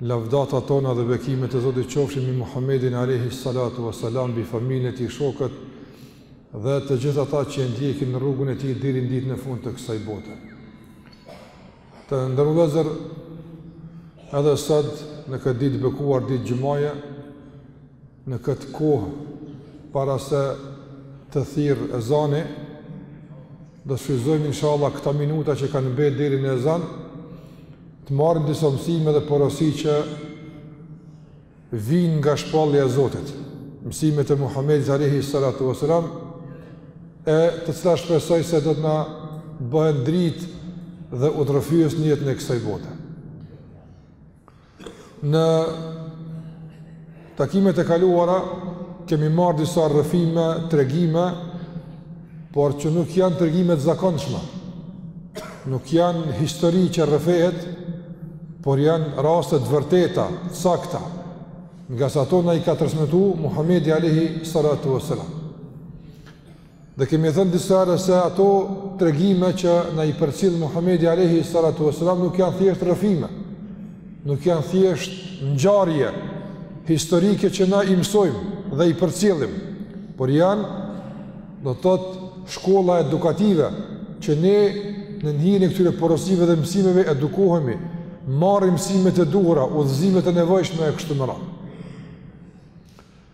Lavdata tona dhe bekimet e Zotit qofshin mbi Muhammedin alejhi salatu ves selam, mbi familjen e tij, shokët dhe të gjithë ata që e ndjekin rrugën e tij deri në ditën e fundit të kësaj bote. Të nderuar vëllezër edhe sot në këtë ditë të bekuar ditë xhumaje, në këtë kohë para se të thirret ezani, Do të shfrytëzojmë inshallah këta minuta që kanë mbetë deri në ezan të marrim disa mësime dhe porosi që vijnë nga shpallja e Zotit, mësimet e Muhamedit alayhi salatu wasalam, e të cilat shpresoj se do të na bëhen dritë dhe udhërrëfyes në jetën e kësaj bote. Në takimet e kaluara kemi marrë disa rrëfime, tregime, por që nuk janë tregime të zakonshme. Nuk janë histori që rrëfehet, por janë raste të vërteta, të sakta. Ngase ato na i ka transmetuar Muhamedi alayhi salatu wasalam. Dhe kemi thënë disa herë se ato tregime që na i përcjell Muhamedi alayhi salatu wasalam nuk janë thjesht rrëfime, nuk janë thjesht ngjarje historike që ne i mësojmë dhe i përcjellim, por janë do të thotë shkolla edukative që ne nën hijen e këtyre porosive dhe mësimeve edukohemi, marrim mësimet e duhura, udhëzimet e nevojshme e kështu me radhë.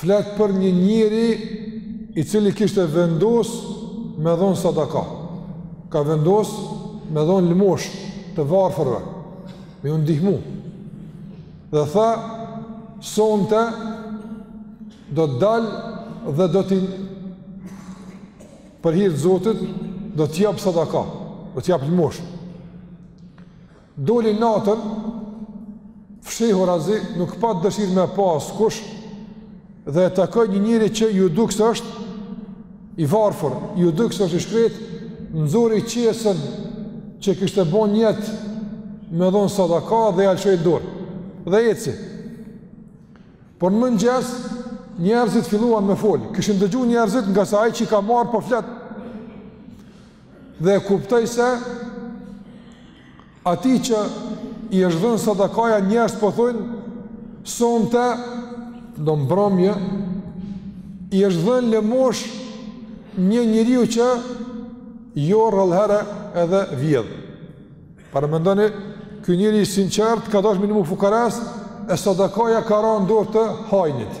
Flet për një njeri i cili kishte vendos me dhon sadaka. Ka vendos me dhon lëmosh të varfërve, me ju ndihmu. Dhe tha, sonte do të dal dhe do t'i për hir të Zotit do të jap sadaka, do të jap lëmosh. Doli natën, fshehurazi, nuk pat dëshirë me e pa askush, dhe e takoi një njeri që ju duk se është i varfur, ju duk se është i shkretë, nxori qesen që e kishte bo nijet me dhon sadaka dhe ia lëshoi n'dorë, dhe eci. Por në mëngjes, njerëzit filluan me folë, kishin dëgju njerëzit ngase ai që i ka marrë po flet, Dhe e kuptoi se atij që i është dhënë sadakaja njerëz po thojnë, sonte do mbrëmje, i është dhënë lëmosh një njeriu që jo rrallëherë edhe vjedh. Paramendoni, ky njeri i sinqertë ka dashë me i nimu fukarasë, e sadakaja ka ra n'dorë të hajnit.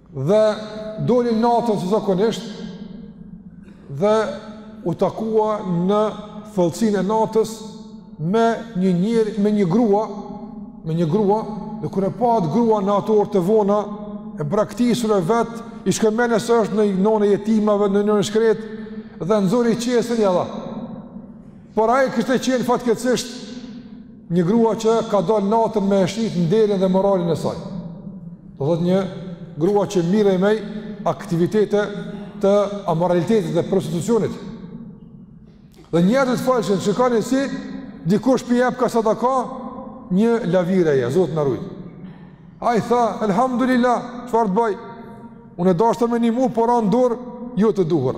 Dhe doli natën si zakonisht dhe u takua në thellësinë e natës me një njeri, me një grua, me një grua, dhe kur e pa atë grua në atë orë të vona, e braktisur e vet, i shkoi mendja se është një nënë e jetimave, një nënë e shkretë, dhe nxori qesën ia dha. Por ajo kishte qenë fatkeqësisht, Një grua që ka dalë natën me e shitë nderin dhe moralin e saj. Do thotë një grua që merrej me aktivitete të amoralitetit dhe prostitucionit. Dhe njerëzit folshin shikoni si dikush po i jepka sadaka një lavireje Zoti na rujt. Ai tha elhamdulillah, çfarë të baj? Unë deshta me ndihmu po ra n'dorë jo të duhur.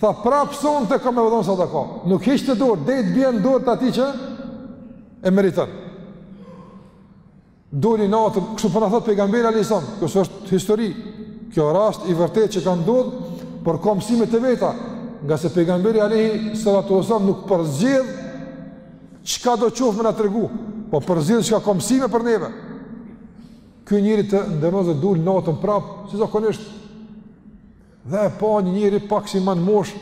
Tha prapë sonte kam me dhon sadaka. Nuk hiqte dorë, deri t'bjen n'dorë t'atij që e meriton. Doli natën, kështu po na thotë pejgamberi alejhi selam, kjo s'është histori, kjo rast i vërtetë që ka ndodhë, por ka mësime të veta, ngase pejgamberi alejhi salatu selam nuk përzgjedh çka do qoftë me na tregu, po përzgjedh çka ka mësime për neve. Ky njeri, të nderuar, doli natën prapë, si zakonisht, Dhe e pa një njeri pak si ma n'moshë,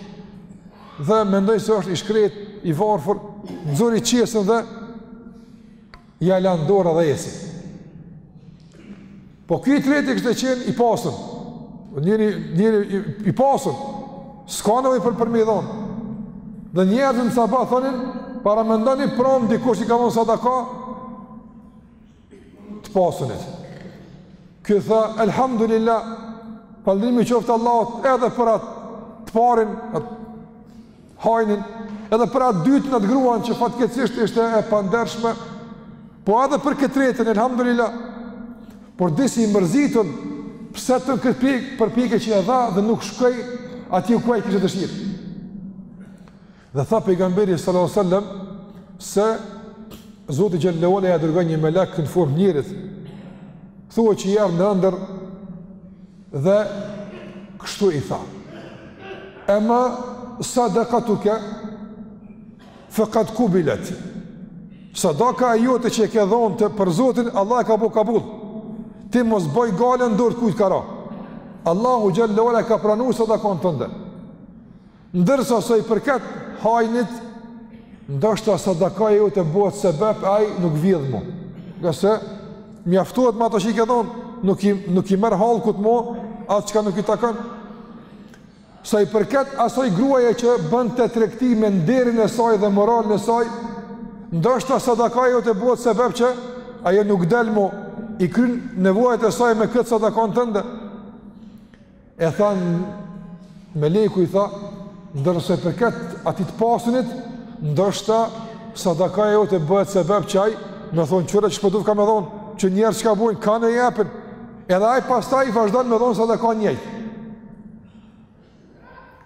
dhe mendoi se është i shkretë, i varfër, nxori qesën dhe ia la n'dorë dhe eci. Po ky i treti kishte qenë i pasun, njeri, njeri i, i pasun, s'ka nevojë për me i dhonë. Dhe njerëzit n'sabah, thonin, paramendoni prom dikush i ka dhonë sadaka, të pasunit. Ky tha, Elhamdulillah, falënderimi i qoftë Allahut edhe për atë të parin, atë hajnin, edhe për atë t'dytën atë gruan që fatkeqësisht ishte e pandershme, po edhe për këtë t'tretin, Elhamdulillah, por disi i mërzitun, pse tan këtë përpj, përpjekje që e dha dhe nuk shkoi aty ku ai kishte dëshirë. Dhe tha pejgamberi sallallahu alaihi wasallam se Zoti xhele ue ala ia dërgoi një melek në formë njeriut. Thuhet që jan në ëndërr dhe kështu i tha. Ema sadaqatuka faqad kubilat. Sadaka e jote që e ke dhënë ti për Zotin, Allah e ka bo kabull. Ti mos bëj gajle n'dorë kujt ka ra. Allahu xhele ue ala e ka pranu sadakën tënde. Ndërsa sa i përket hajnit, ndoshta sadakaja jote bëhet sebep ai nuk vjedh më. Ngase mjaftohet me ato që i ke dhënë, nuk i nuk i merr hallkut më atë çka nuk i takon. Sa i përket asaj gruaje që bënte tregti me nderin e saj dhe moralin e saj, ndoshta sadakaja jote bëhet sebep që ajo nuk del mo, i kryn nevojat e saj me këtë sadakanë tënde. E tha, meleku i tha, ndërsa i përket atij të pasunit, ndoshta sadakaja jote bëhet sebep që ai me thonë kqyre qysh po dufka me dhonë, kqyr njerëzit çka bojnë, kah e jepin, edhe ai pastaj vazhdon me dhonë sadaka njëjtë.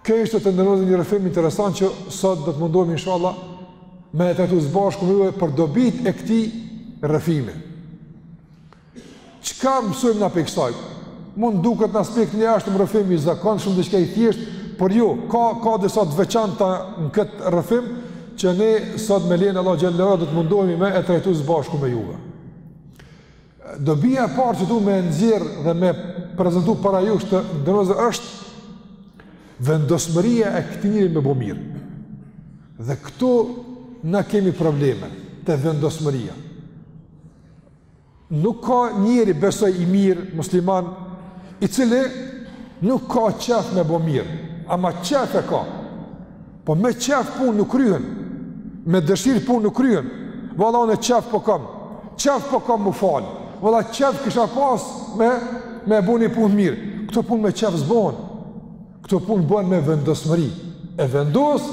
Kjo ishte të nderuar një rrëfim interesant që sot do të mundohemi inshallah me trajtu s'bashku me juve për dobitë e këtij rrëfimi. Çka mësojmë na prej kësaj? Mund duket në aspektin e jashtëm rrëfim i zakonshëm diçka e thjeshtë, por jo, ka ka disa të veçanta në këtë rrëfim që ne sot me lejen e Allahut xhelle do të mundohemi me e trajtu së bashku me juve. Dobia e parë që du me e nxjerr dhe me prezantu para jush të nderuar është vendosmëria e këtij njeriu me bo mirë. Dhe këtu na kemi probleme te vendosmëria. Nuk ka njeri besoj i mirë, musliman, i cili nuk ka qef me bo mirë, ama qef e ka. Po me qef punë nuk kryhen, me dëshirë punë nuk kryhen, valla unë qef po kam, qef po kam m'u falë, valla qef kisha pas me, me bo një punë t'mirë, këto punë me qef s'bohen, Këto punë bëhen me vendosmëri, e vendos,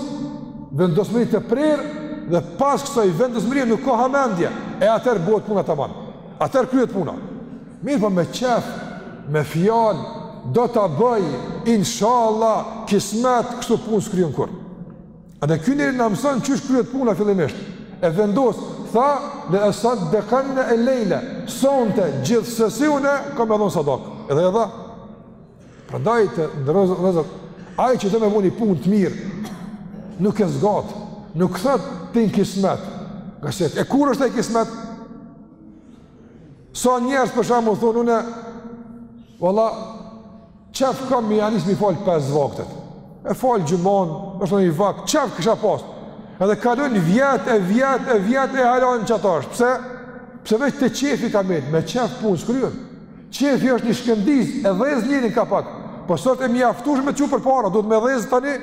vendosmëri të prerë, dhe pas kësaj vendosmërie nuk ka hamendje, e atëherë bëhet puna taman, atëherë kryhet puna. Mirëpo me qef, me fjalë, do ta bëj, inshallah, kismet, kështu punë s'kryhen kurrë. Edhe ky njeri na mëson qysh kryhet puna fillimisht, e vendos, tha, le etesaddekanne el-lejle, sonte, gjithsesi une kam me dhonë sadakë, edhe e dha, Prandaj të nderuar ai që do me bo ni punë të mirë, nuk e zgat, nuk thotë tham kismet. Ngase, e kur është ai kismet? Sa njerëz për shembull thonë unë valla qef kam me i nis me i fal pesë vaktet. E fal xhumanë, ashtu një vakt, qef kisha pas. Edhe kalojnë vjet e vjet e vjet e hala n'qato është. Pse? Pse veç te qefi ka met, me qef punë s'kryhen. Qefi është një shkëndijë, e dhez njerin ka pak, po s'osht e mjaftushme me t'çu përpara, duhet me dhezë tani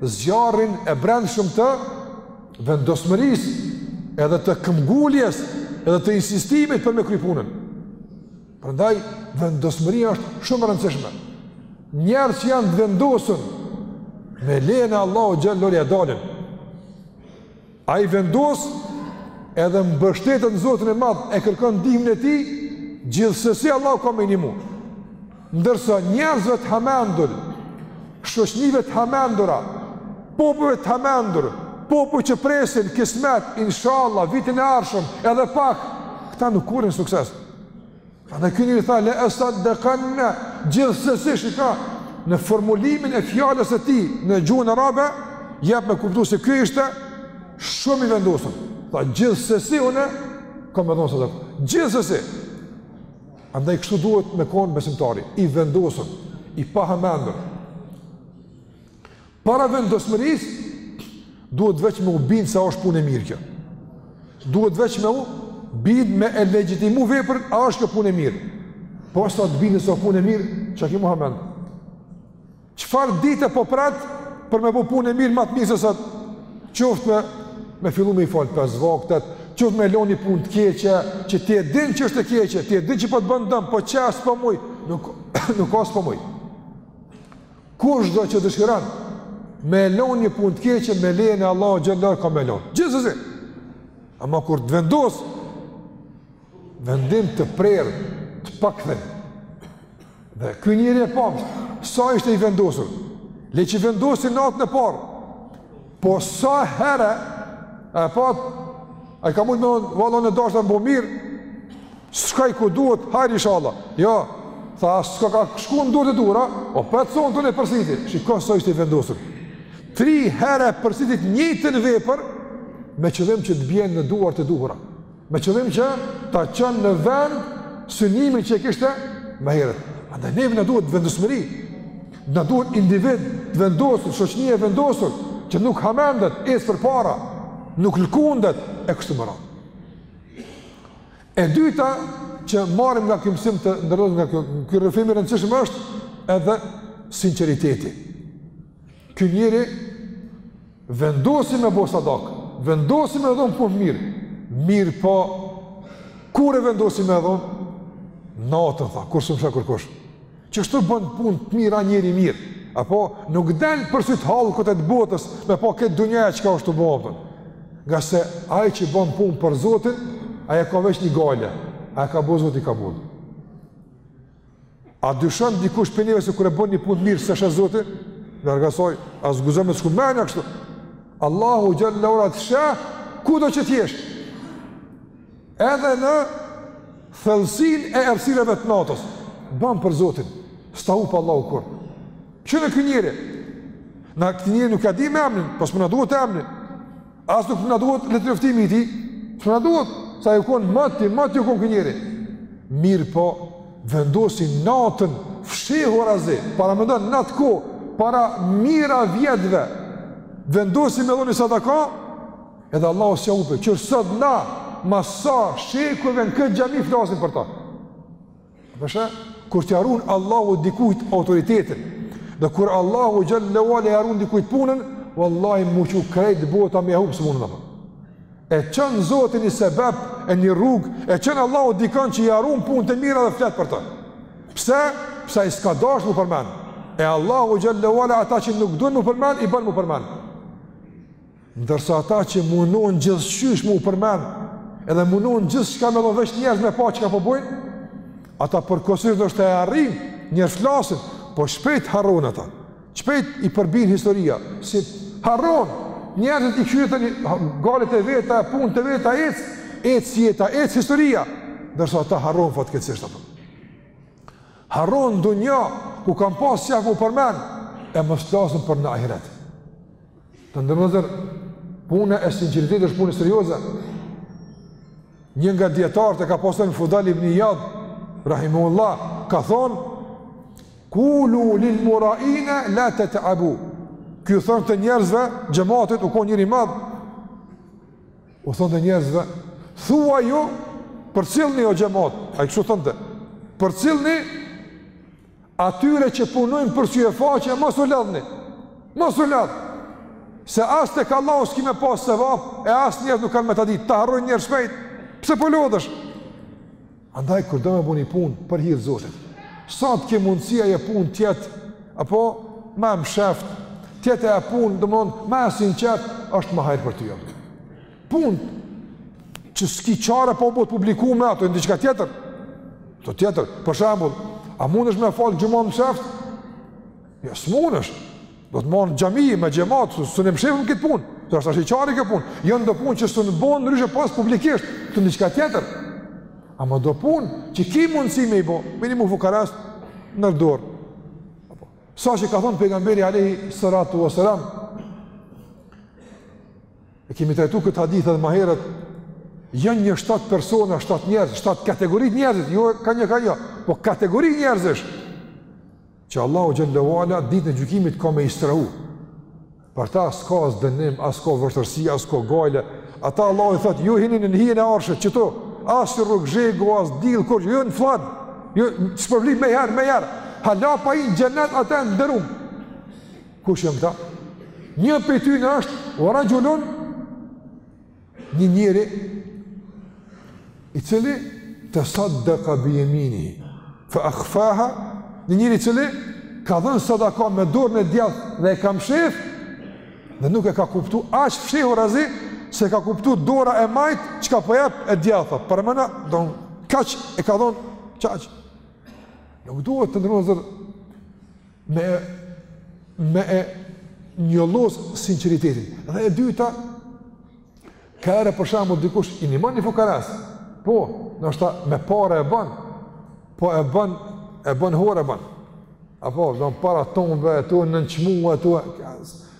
zjarrin e brendshëm të vendosmërisë, edhe të këmbënguljes, edhe të insistimit për me kry punën. Prandaj, vendosmëria është shumë e rëndësishme. Njerëz që janë të vendosun, me lejen e Allahut xhel-le ala ia dalin. Ai vendos edhe mbështetet në Zotin e Madh e kërkon ndihmën e Tij, gjithsesi Allahu ka me i ndihmu. Ndërsa njerëzve të hamendur, shoqnive të hamendura, popujve të hamendur, popuj që presin kismet, inshallah, vitin e arshëm, edhe pak, këta nuk korrin sukses. Prandaj ky njeri tha le etesaddekanne, gjithsesi shiko në formulimin e fjalës së tij në gjuhën arabe jep me kuptu se ky ishte shumë i vendosur. Tha gjithsesi unë kam me dhonë sadaka. Gjithsesi. Andaj kështu duhet me kon besimtari, i vendosur, i pahamendur. Para vendosmërisë, duhet veç me u bindë se është punë e mirë kjo. Duhet veç me u bindë me e legjitimu veprën, a është kjo punë e mirë. Po sa të bindë se është punë e mirë, çka ki Muhammed. Çfarë dite po pret për me bo punë të mirë, ma të mirë se sot, qoftë me, me fillu me i falë pesë vaktet, qoftë me lon ni punë të keqe, që ti e din që është e keqe, ti e din që po të bon dëm, po qe s'po muj, nuk, nuk osht s'po muj. Kushdo që dëshiron me lënë një punë të keqe me lejen e Allahu xhel-le ala ka me lënë. Gjithsesi. Ama kur të vendos vendim të prerë, të pakthim. Dhe ky njeri e pamë, sa ishte i vendosur. Le që vendosi natën e parë. Po sa herë e pat, ai ka mujt me thonë vallahi u dashta me bo mirë. S'shkoi ku duhet, hajr inshallah. Jo. Tha s'ka shku në duar të duhura, po e çoj ta përsërit. Shiko sa ishte i vendosur. Tri herë e përsërit të njëjtën vepër me qëllim që të bien në duar të duhura. Me qëllim që ta çon në vend synimin që e kishte më herët. Andaj neve na duhet vendosmëri. Na duhet individë të vendosur, shoqëni e vendosur që nuk hamendet, ec përpara, nuk lkundet e kështu me radhë. E dyta që marrim nga ky mësim të nderuar nga ky ky rrëfim i rëndësishëm është edhe sinqeriteti. Ky njeri vendosi me bo sadak, vendosi me dhonë punë të mirë, mirëpo, kur e vendosi me dhonë? Natën, tha, kur s'më sheh kërkush. Qështu bon punë të mirë, a njeri i mirë, apo nuk del për sytë hallkut e të botës, me pa krejt dunjaja çka është tu bo, ngase ai që bon punë për Zotin, ai e ka veç një gajle, a ia ka bo Zoti kabul. A dyshon dikush prej neve se kur e bon një punë të mirë, s'e sheh Zoti? Në argasoj, as guxon me të shku menja kështu. Allahu xhele ue ala të sheh, kudo që t'jesh? Edhe në thellësinë e errësirave të natës, bon për Zotin, s'ta hup Allahu kurrë. Që në ky njeri? Na këtë njeri nuk ia dimë emrin, as po na duhet emri. As nuk na duhet letërnjoftimi i tij. S'na duhet sa u kon i madh, i madh u kon ky njeri. Mirëpo, vendosi natën fshehurazi, para, domethonë n'atë kohë, para mijëra vjetëve, vendosi me dhonë sadaka, edhe Allahu s'ia hupi, qe sot na, mas sa shekujve në këtë xhami flasim për ta. Pe sheh, kur t'ia run Allahu dikujt autoritetin, dhe kur Allahu xhele ue ala ia run dikujt punën, vallahi m'u çu krejt bota me ia hup s'munen. E çon Zoti ni sebep e një rrugë, e çon Allahu dikon që ia run punët e mira dhe flet për të. Pse? Se ai s'ka dash mu përmen. E Allahu xhele ue ala ata që nuk duen mu përmen, i bën mu përmen. Ndërsa ata që munohen gjithqysh me u përmend, edhe munohen gjithçka me dhënë veç njerëz me pa çka po bëjnë, ata përkohësisht ndoshta e arrijnë, njerëz flasin, po shpejt harrohen ata. Shpejt i përbin historia, se i harrojnë njerëzit, i kqyrin gajlet e veta, punët e veta ec, ec jeta, ec historia, ndërsa ata harrohen fatkeqësisht ata. Harrohen n'dunja ku kanë pas çka u përmend, e mos flasim për në ahiret. Të nderuar vëllezër, puna e sinceritetit është punë serioze. Një nga dijetarët e kamotshëm Fudajl ibn Ijad, rahimehullah, ka thonë, Kulu lil muraine la tet'abu. Ky u thonte njerëzve, xhematit, u kon njeri i madh, u thonte njerëzve, thuajuni, përcillni o xhemat, ai kështu thonte, përcillni, atyre që punojnë për sy e faqe, mos u lodhni, mos u lodhni, se as tek Allahu s'ki me pasë sevap, e as njerëzt nuk kanë me ta ditë, ta harrojnë njerëz shpejt, pse po lodhesh? Andaj, kur do me bo një punë, për hir të Zotit, sa të ke mundësi ajo punë t'jetë, apo, ma e msheftë t'jetë ajo punë, domethonë, ma e sinqertë, është ma hajr për ty, jam. Punë, që s'ki qare pa bo publikisht me ato, e njo diqka tjetër. Tjetër, për shembull, a munësh me falë xhumanë mshehtë? Ja, jo, s'munësh. Do të marrë në xhami, me xhemat, s'e mshefim këtë punë. S'ka qare kjo punë. Janë do punë që s'u bon ndryshe pa publikisht, njo diqka tjetër. Ama do punë, që ki mundësi me i bo, me i nimu fukarasë, në dorë. Sa që ka thonë pejgamberi alejhi salatu wasalam, E kemi trajtu këtë hadith edhe më herët. Janë një shtat persona, shtat njerëz, shtat kategori njerëzish, jo ka një ka një, po kategori njerëzish që Allahu xhele ue ala ditën e gjykimit ka me i strehu. Për ta s'ka as dënim, as ka vështirësi, as ka gajle. Ata Allahu i thotë, ju hini në hijen e arshit qëtu. As u rrok zhegu, as dill kurrë, ju në fllad. Ju shpërblim me herë, menjëherë. Hala pa hi n'xhenet ata të nderum. Kush janë këta? Një prej tyne është, ue raxhulun, një njëri, i cili tesadaka bi jeminihi, fe ahfaha, një njëri i cili ka dhënë sadaka me dorën e djathtë dhe e ka mshef, dhe nuk e ka kuptu, aq fshehurazi, s'e ka kuptu dora e majtë, çka po jep e djathta, pra me na thonë kaq e ka dhënë, qaq, nuk duhet te njerëzit, me me e njollosë sinqeritetin. Dhe e dyta, ka herë për shembull dikush i nimon fukarasë, po, ndoshta me pare e ban, po e ban, e ban hore e ban, apo, don para tanëve, e tu e nënçmu, e tu e,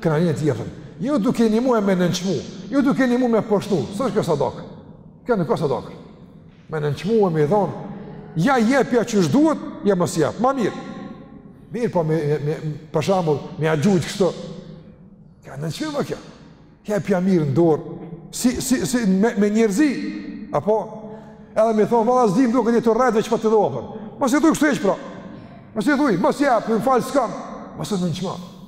Kënaqni të tjerën. Ju duke i nimu me nënçmu, ju duke i nimu me poshtnu, s'është kjo sadaka? Kjo nuk ka sadaka. Me nënçmu e me i dhon, ja jepja qysh duhet, ja mos jep, ma mirë. Mirë po me, me, me për shembull, me ia gjujtë kështu. Kjo nënçmim kjo. Jepja mirë në dorë, si, si, si, me, me njerëzi, apo, edhe me thonë, valla s'di mos je duke rrejtë edhe qe po ta jap. Mos e thuj kështu e që pra. Mos e thuj, mos jep, më falë s'kam. Mos e nënçmu.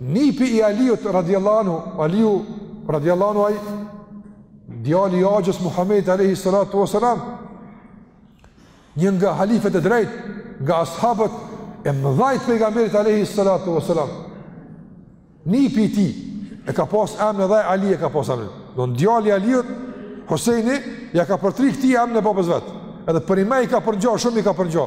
Nipi i Aliut radiallahu anhu, Aliu radiallahu anhu ai djali i Axhës Muhamedit alayhi salatu wasalam, një nga halifet e drejt, nga ashabët e mëdhenj të pejgamberit alayhi salatu wasalam. Nipi i tij e ka pas emrin dhe Ali e ka pas emrin. Do djali i Aliut Husaini ja ka përtri këtij emrin e babës vet. Edhe përnime i ka përngja, shumë i ka përngja.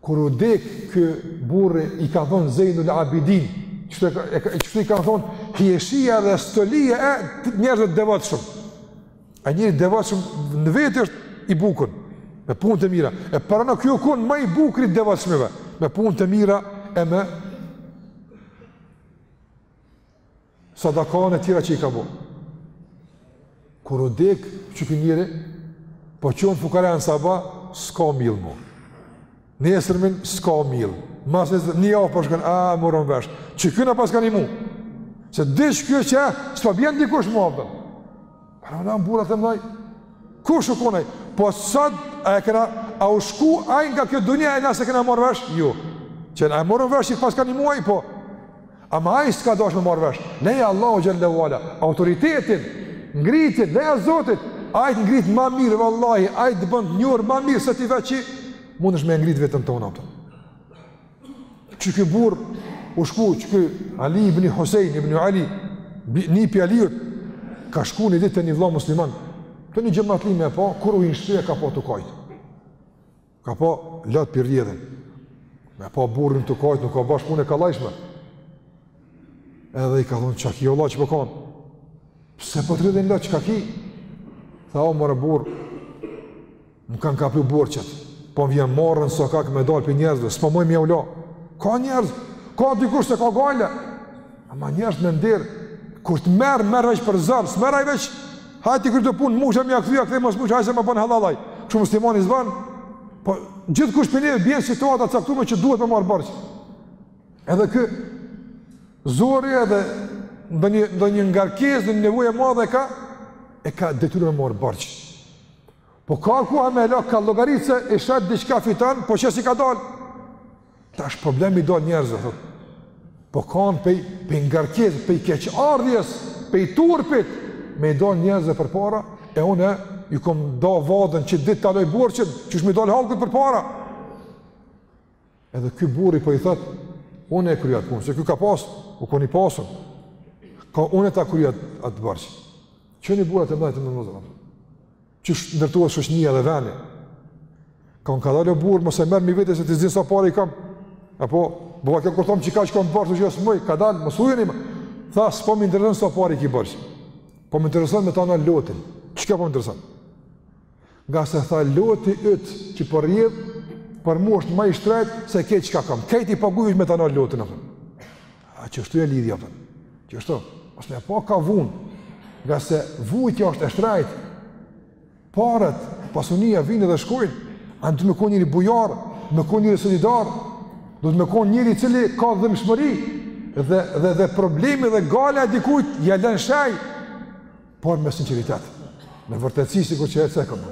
Kur ka dek ky burri i kanë thon Zeinul Abidin, qështu e ka qështu i kanë thon hijeshia dhe stolia e njerëzve të devotshëm. Ai njëri devotshëm në vetë është i bukur me punë të mira. E pra ky o kon më i bukur i devotshmëve me punë të mira e me sadakane e tjera që i ka bo. Kur u dek, qiky njeri, po çun fukara në saba, s'ka mill mo. Nesërmen, s'ka mill. Masnesër, një javë po shkon, a morën vesh. Që ky na paska nimu. Se diq ky, qe s'po bjen dikush mo, apëton. Prandaj burrat e mdhaj, kush u kon ai? Po sot, a e kena, a u shku ai nga kjo dunja e na s'e kena marrë vesh? Jo. Qe na e morëm vesh që paska nimu, po. Ama ai s'ka dash me marrë vesh? Leja Allahut Xhelle ue Ala, autoritetin, ngritjen, leja Zotit, ai të ngrit ma mirë, vallahi, ai të bon t'njohur ma mirë se ti veç që mundesh me ngrit veten tone, apëton. qiky burr u shku qiky Ali ibn Husayn ibn Ali nipi Aliut ka shku një ditë te një vëlla musliman te një xhematli me pa kur u hi n'shpi e ka pa tu kajt ka pa lot po i rrjedhin me pa burrin tu kajt nuk a bash punë e kallajshme edhe i ka thon çka ki vëlla çka po kan pse po t'rrjedhin lot çka ki tha o mor burr Më kanë kaplu borxhet, po më vjen marre n'sokak me dalë prej njerëzve, s'po muj me jau la. Ka njerëz, ka dikush s'e ka gajle. Ama njerëz me nder, kur të merr, merr veç për zor, s'merr ai veç, hajt t'i kryj punë, mujsha me ja kthy ja kthej, mos mujsha, hajt se më bon hallall ai. Kështu muslimani s'bon, po gjithkush prej neve bjen n'situata t'caktume që duhet me marrë borxh. Edhe ky, zori edhe ndonjë, ndonjë ngarkesë, ndonjë nevojë e madhe e ka, e ka detyru me marrë borxh. Po ka koha me la ka llogaritë se i shet diçka fiton, po qe s'i ka dal. Tash problemi me i dol njerëzve thot. Po kan pej pej ngarkesës, pej keqardhjes, pej turpit me i dol njerëzve përpara e unë ju kom dhon vaden qit ditë t'i laj borxhet, qysh me i dal hallkut përpara. Edhe ky burri po i thot, unë e kryj at punë, se ky ka pas, u kon i pasun. Tha unë ta kryj atë borxh. Qëni burrat e mëdha të mëdha. Qysh ndërtohet shoqnia dhe vendi. Thon kadalë burr mos e merr mi vete se ti s'din sa pare i kam. Apo bova kë kur thon çka kam borxh që s'muj, kadalë mos ujeni. Tha s'po më intereson sa pare i ki borxh. Po më intereson me ta nal lotin. Çka po më intereson? Ngase tha loti yt që po rrjedh, për mua është ma i shtrejt se krejt çka kam. Krejt i paguaj me ta nal lotin apëton. A qështu e lidhja apëton. Qështu, mos me pa kah vun. Ngase vujtja është e shtrejt. Paret, pasunia vijnë dhe shkojnë. A do të me kon njeri bujar, me kon njeri solidar? Do të me kon njeri i cili ka dhimshmëri dhe dhe dhe problemi dhe gajlja e dikujt ja lën shej. por me sinqeritet, me vërtetësi sikur që e cekëm,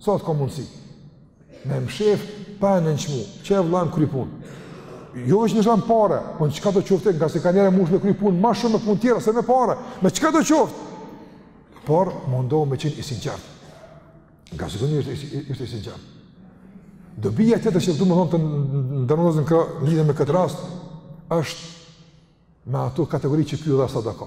sa të ka mundësi, me mshef pa e nënçmu, që e vllan kry punë, jo veç në shumë pare, po me çka do qoftë, ngase ka njerëz mush me kry punë, ma shumë me punë tjera, se me pare, me çka do qoftë, por mundohu me qenë i sinqert, ngase zoni është, është i sinqert. Dobia tjetër që domethënë të ndërnozën kë, lidhje me këtë rast, është me ato kategori që ky dha sadaka.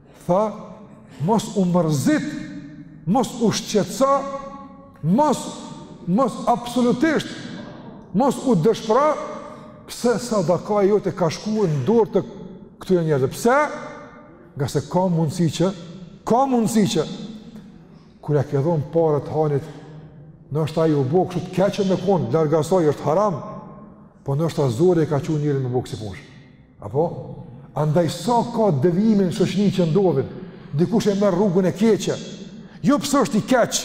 Tha, mos u mërzit, mos u shqetëso, mos, mos absolutisht, mos u dëshpro, pse sadakaja jote ka shku në dorë të këtyre njerëzve. Pse? Ngase ka mundësi që, ka mundësi që, kur ia ke dhonë parët hajnit, ndoshta ai u bo kështu të keqën me konë, larg asaj është haram, po ndoshta zori e ka çu njerin me bo kësi punësh. Apo? Andaj sa ka devijime në shoqëni që ndodhin, dikush e merr rrugën e keqe, jo pse është i keq,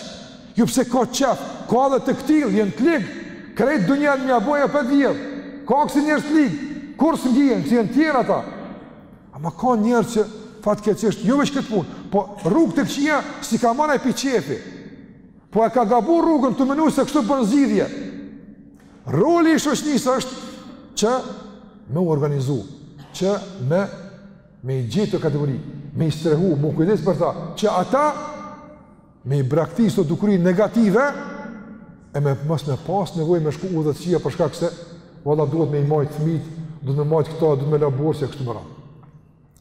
jo pse ka qef, ka edhe të këtillë, janë të ligë, krejt dunjanë me ja bo për djerë, ka kësi njerëz të ligë, kurrë s'ngihen, kësi janë tjerë ata, ama ka njerëz që fatkeqësisht, jo veç këtë punë, po rrugë të këqia, s'i ka marrë pi qefi, po e ka gabu rrugën tu menu se kështu bon zgjidhje, Roli i shoqënisë është që me u organizu, që me, me i gjet ato kategori, me i strehu, me u kujdes për ta, që ata me i braktis ato dukuri negative, e me mos me pas nevojë me shku udhë të kqija për shkak se, valla duhet me i majt fmijt, duhet me majt këta, duhet me la borxhe, e kështu me radhë.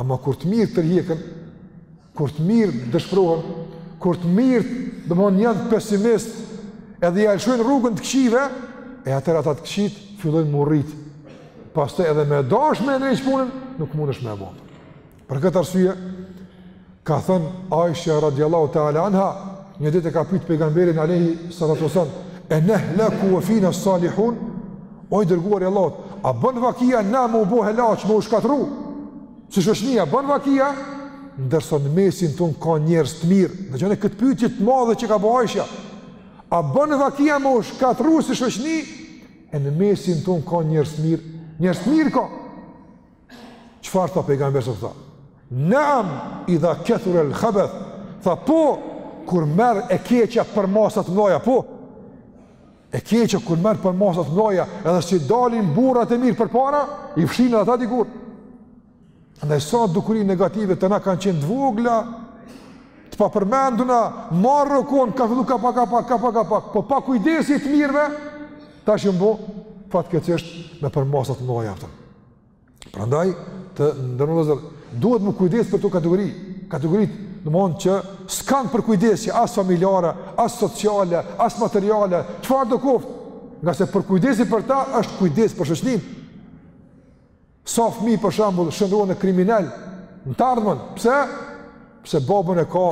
Ama kur të mirët tërhiqen, kur të mirët dëshpërohen, kur të mirët domethonë janë pesimist, edhe ia lëshojnë rrugën të këqijve, e atëherë ata të këqijtë, fillojnë m'u rrit. Pastaj edhe me dasht me e ndreq punën, nuk mundesh me e bo. Për këtë arsye, Ka thënë Aisha radijallahu ta'ala anha, një ditë e ka pyet pejgamberin alejhi salatu wasallam, "E nehlaku wa fina salihun?" O i dërguar i Allahut, a bën vaki na me u bo helaq, me u shkatërru si shoqëni? A bën vaki, ndërsa në mesin tonë ka njerëz të mirë. Dëgjoni këtë pyetje të madhe që ka bë Aisha. A bën vaki me u shkatërru si shoqëni? E në mesin tonë ka njerëz të mirë, njerëz të mirë ka. Çfarë tha pejgamberi sa tha? Naam idha kathur al khabath. Tha po kur merr e keqja përmasa të mëdha, po. E keqja kur merr përmasa të mëdha, edhe s'i dalin burrat e mirë përpara, i fshin edhe ata dikur. Andaj sa dukuri negative te na kanë qenë të vogla, të papërmenduna, marrë rëkon, kanë fillu ka pak, ka pak, ka pak, ka pak, po pakujdesi të mirëve, tash janë bo, fatkeqësisht me përmasa të mëdhaja. Prandaj të nderuar duhet me u kujdes për këto kategori, kategoritë, domethënë që s'kanë përkujdesje as familjare, as sociale, as materiale, çfarëdo koftë. Ngase përkujdesi për ta është kujdes për shoqninë. Sa fëmijë për shembull shndërrohen në kriminelë, në t'ardhmen, pse? Pse babën e ka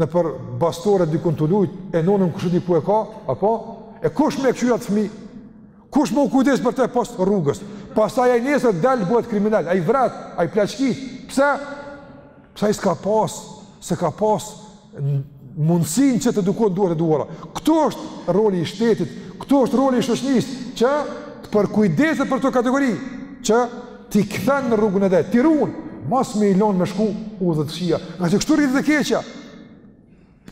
nëpër bastore dikun tu lujt, e nonën kushedi ku e ka, apo s'ka kush me e kqyr at fëmijë? Kush me u kujdes për te pos rrugës? Pastaj ai nesër del bëhet kriminel, ai vret, ai plaçkit. Pse? Pse ai s'ka pas, s'e ka pas mundësinë që t'edukohet n'duar të duhura. Këtu është roli i shtetit, këtu është roli i shoqënisë që të përkujdeset për këto kategori, që t'i kthen në rrugën e drejtë, t'i ruan, mos me i lon me shku udhëve t'kqija. Ngaqë kështu rritet e keqja.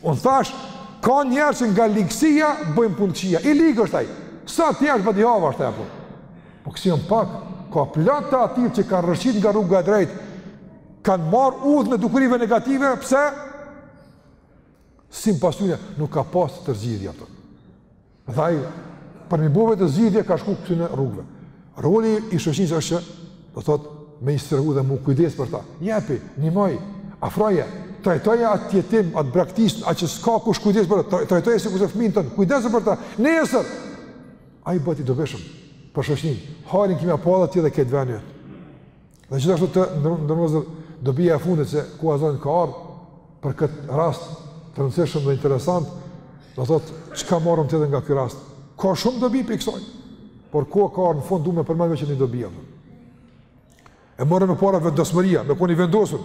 Unë thashë, ka njerëz që nga ligësia bëjnë punë t'kqija, i lig është ai, sa tjerë badihava është e apo. Po kësi janë pak, ka plot të atillë që kanë rrëshqit nga rruga e drejtë, kanë marrë udhën e dukurive negative, pse? Si mospasja, nuk ka pas zgjidhje për. Dhe ai për me i bo vetes zgjidhje ka shku ksyne rrugëve. Roli i shoqënisë është që, do thotë, me i strehu dhe m'u kujdes për ta. Jepi, ndihmoj, afroje, trajtoje atë jetim, atë të braktisur, atë që s'ka kush kujdes për ta, trajtoje sikurse fëminë tënd, kujdesu për ta, nesër ai bëhet i dobishëm për shoqninë, hairin kime apo adhe tjede këtë vend. Dhe gjithashtu të nderuar dobia e fundit se koha e ezanit ka ardhë për këtë rast të rëndësishëm dhe interesant, do thotë çka morëm tjetër nga ky rast. Ka shumë dobi prej kësaj, por koha ka ardhë, në fund du me përmend veç një dobi e morëm, e para vendosmëria, me kon i vendosur.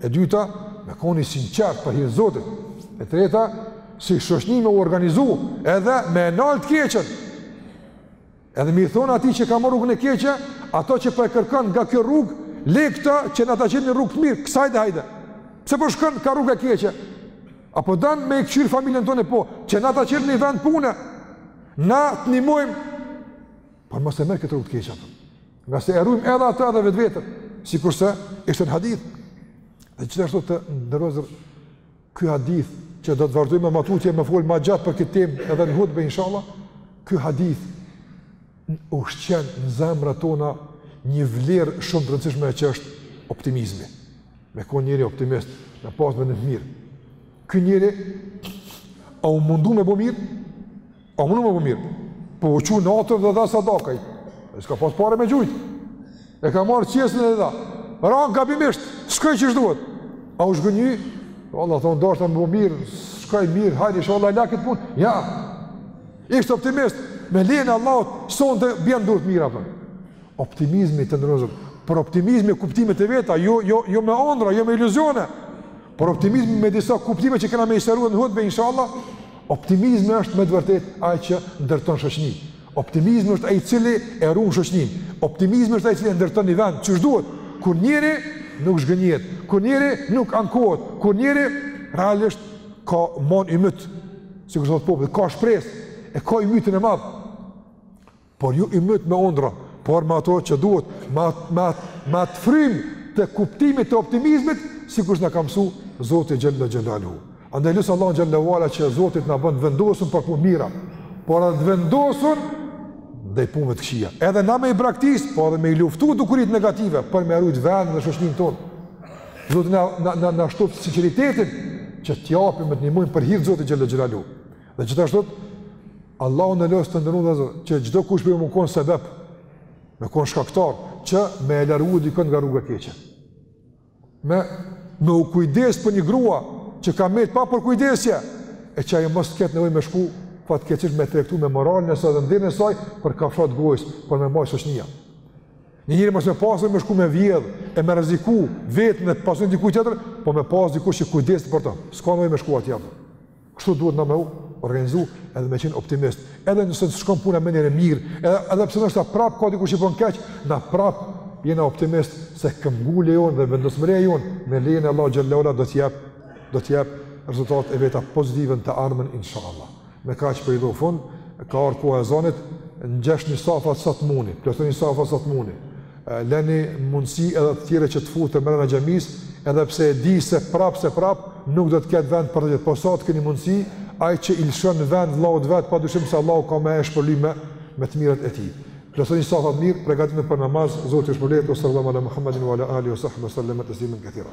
E dyta, me kon i sinqertë për hirë t'Zotit. E treta, si shoqni me u organizu edhe me e nal të keqen. Edhe me i thonë atij që ka marrë rrugën e keqe, atë që po e kërkon nga kjo rrugë, le këtë qe na ta gjejmë një rrugë të mirë, kësajde hajde. Pse po shkon ka rruga e keqe? A po don me e këqyr familjen tonë po, qe na ta gjejmë një vend pune. Na të ndihmojmë. Por mos e merr këtë rrugë të keqe atë. Ngase e rujmë edhe atë edhe vetveten, sikurse ishte në hadith. Dhe gjithashtu të nderuar Ky hadith që do të vazhdojmë ma tutje me fol ma gjatë për këtë temë edhe në hutbe inshallah. Ky hadith ushqen në zemrat tona një vlerë shumë të rëndësishme që është optimizmi. Me kon njeri optimist, me pas menim të mirë. Ky njeri a u mundu me bo mirë? A u mundu me bo mirë, po u çu natën dhe dha sadaka, e s'ka pas pare me gjujt, e ka marrë qesen dhe dha, ra gabimisht, s'ka i qysh duhet, a u zhgënjy, a ka thonë, deshta me bo mirë, s'ka i mirë, hajri, shë Allah i la kit punë, ja, ishte optimist, me lejen e Allahut, sonte bjen n'durë të mira, pra optimizmi të nderuem, por optimizmi kuptimet e veta, jo, jo, jo me andra, jo me iluzione, por optimizmi me disa kuptime që kena me i sqaru në hutbe, inshallah, Optimizmi është me të vërtetë ai që ndërton shoqni. Optimizmi është ai i cili e ruan shoqnin. Optimizmi është ai i cili e ndërton një vend qysh duhet. Kur njeri nuk zhgënjehet, kur njeri nuk ankohet, kur njeri realisht ka mon ymyt, sikur thot populli, ka shpresë e ka ymytin e madh. por jo ymyt me ondrra, por me ato që duhet, me atë me atë me atë frymë të kuptimit të optimizmit, sikurse na ka mësu Zoti xhalla xhelalu. Andaj lus Allahun xhalla uala që Zoti të na bën të vendosur për punë mira, por edhe të vendosur ndaj punëve të këqija. Edhe na me i braktis, po edhe me i luftu dukuritë negative për me rujt vendin dhe shoqninë tonë. Zoti na na na, na shtop sinqeritetin që t'japim e të ndihmojmë për hir të Zotit xhalla xhelalu. Dhe gjithashtu, Allahun e lus, të nderum vllezër, që gjithkush për me konë sebep, me konë shkaktar, që me e largu dikën nga rruga e keqe. Me, me u kujdes për një grua, që ka met pa përkujdesje, e që ajo mos të ketë nevojë me shku, fatkeqësisht me tregtu me moralin e saj dhe nderin e saj, për kafshatë gojës, por me majt shoqnia. Një njeri mos me pasë me shku me vjedhë, e me rreziku veten e pasunin e dikuj tjetër, po me pasë dikush që kujdes për të, s'ka nevojë me shku atë jabë. Kështu duhet na me u organizu edhe me qenë optimist. Edhe nëse s'shkon puna menjëherë mirë, edhe, edhe pse ndoshta prapë ka dikush qi bon keq, na prapë jena optimist se këmbëngulja jonë dhe vendosmëria jonë me lejen e Allahut xhalla uala do t'jep, do t'jep rezultatet e veta pozitive në të ardhmen, insha Allah. Me kaq po i dhu fund, ka ardh koha e ezanit, ngjeshni safat sa të muni, plotësoni safat sa të muni, leni mundësi edhe të tjerët që të futen mrena xhamisë, edhe pse e di se prapë se prapë, nuk do të ketë vend për të gjithë, po sa të keni mundësi, ai që i lëshon vend vllaut vet, pa dyshim se Allahu ka me e shpërbly me, me të mirat e tij. Plotësoni safat mirë, përgatituni për namaz, Zoti ju shpërbleftë, ue sal-lallahu ala Muhammedin, ue ala alihi, ue sahbihi, ue sel-leme teslimen kethira.